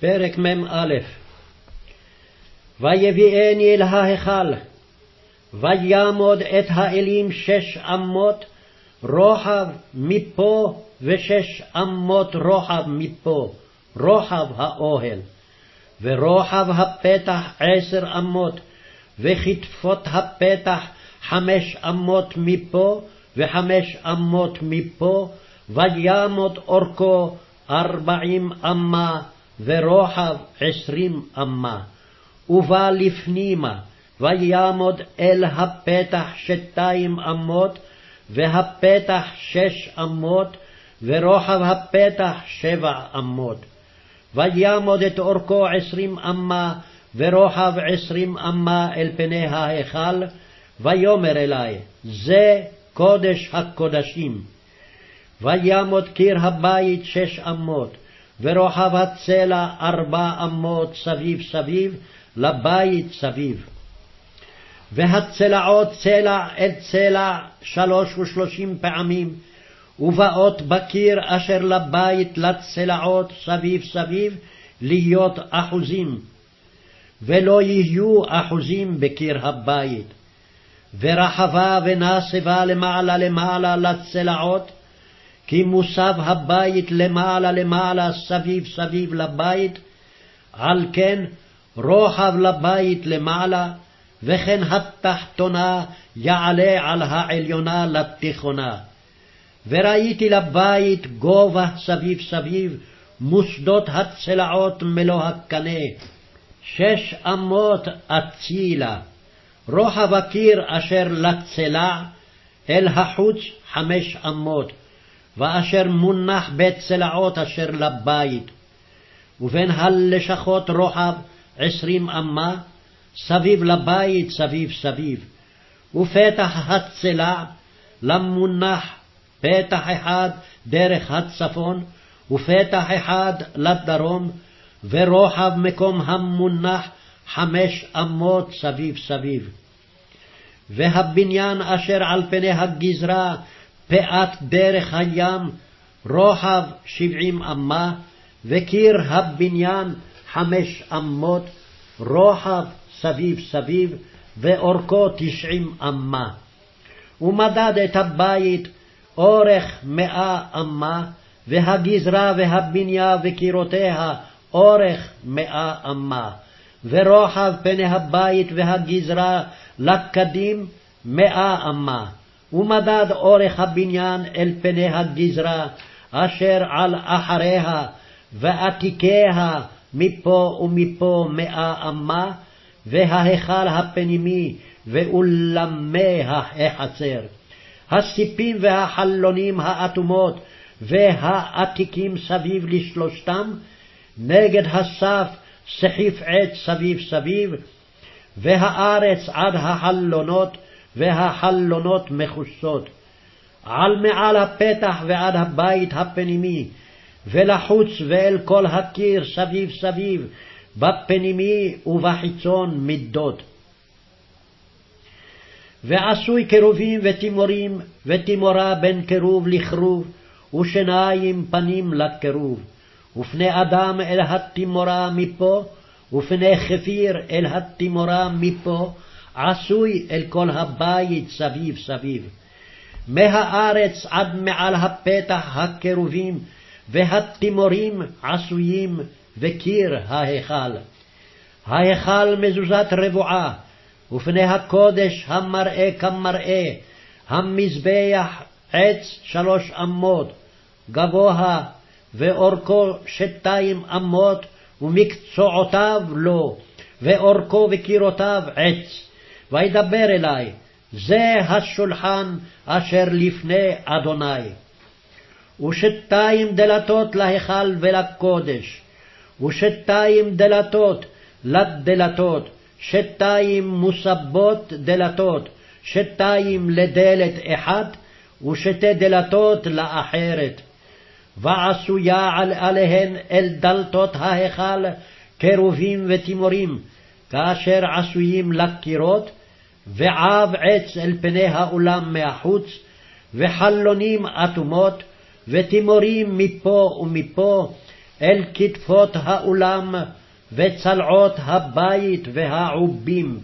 פרק מ"א ויביאני אל ההיכל, ויעמוד את האלים שש אמות רוחב מפה ושש אמות רוחב מפה, רוחב האוהל. ורוחב הפתח עשר אמות, וכתפות הפתח חמש אמות מפה וחמש אמות מפה, ויעמוד אורכו ארבעים אמה, ורוחב עשרים אמה. ובא לפנימה, ויעמוד אל הפתח שתיים אמות, והפתח שש אמות, ורוחב הפתח שבע אמות. ויעמוד את אורכו עשרים אמה, ורוחב עשרים אמה אל פני ההיכל, ויאמר אלי, זה קודש הקודשים. וימות קיר הבית שש אמות, ורוחב הצלע ארבע אמות סביב סביב, לבית סביב. והצלעות צלע אל צלע שלוש ושלושים פעמים, ובאות בקיר אשר לבית לצלעות סביב סביב, להיות אחוזים. ולא יהיו אחוזים בקיר הבית. ורחבה ונסבה למעלה למעלה לצלעות, כי מוסב הבית למעלה למעלה סביב סביב לבית, על כן רוחב לבית למעלה, וכן התחתונה יעלה על העליונה לתיכונה. וראיתי לבית גובה סביב סביב, מוסדות הצלעות מלוא הקנה, שש אמות אצילה, רוחב הקיר אשר לצלע, אל החוץ חמש אמות, ואשר מונח בית צלעות אשר לבית, ובין הלשכות רוחב עשרים אמה, סביב לבית סביב סביב, ופתח הצלע למונח פתח אחד דרך הצפון, ופתח אחד לדרום, ורוחב מקום המונח חמש אמות סביב סביב. והבניין אשר על פני הגזרה פאת דרך הים, רוחב שבעים אמה, וקיר הבניין חמש אמות, רוחב סביב סביב, ואורכו תשעים אמה. ומדד את הבית אורך מאה אמה, והגזרה והבניין וקירותיה אורך מאה אמה, ורוחב פני הבית והגזרה לקדים מאה אמה. ומדד אורך הבניין אל פני הגזרה, אשר על אחריה, ועתיקיה מפה ומפה מאה אמה, וההיכל הפנימי, ואולמי החצר. הסיפים והחלונים האטומות, והעתיקים סביב לשלושתם, נגד הסף סחיף עץ סביב סביב, והארץ עד החלונות, והחלונות מכוסות. על מעל הפתח ועד הבית הפנימי, ולחוץ ואל כל הקיר סביב סביב, בפנימי ובחיצון מידות. ועשוי קרובים ותימורים, ותימורה בין קרוב לכרוב, ושניים פנים לקרוב. ופני אדם אל התימורה מפה, ופני חפיר אל התימורה מפה, עשוי אל כל הבית סביב סביב. מהארץ עד מעל הפתח הקרובים, והתימורים עשויים, וקיר ההיכל. ההיכל מזוזת רבועה, ופני הקודש המראה כמראה, המזבח עץ שלוש אמות, גבוה ואורכו שתיים אמות, ומקצועותיו לו, ואורכו וקירותיו עץ. וידבר אלי, זה השולחן אשר לפני אדוני. ושתיים דלתות להיכל ולקודש, ושתיים דלתות לדלתות, שתיים מוסבות דלתות, שתיים לדלת אחת, ושתי דלתות לאחרת. ועשו יעל עליהן אל דלתות ההיכל קרובים ותימורים, כאשר עשויים לקירות, ועב עץ אל פני האולם מהחוץ, וחלונים אטומות, ותימורים מפה ומפה, אל כתפות האולם, וצלעות הבית והעובים.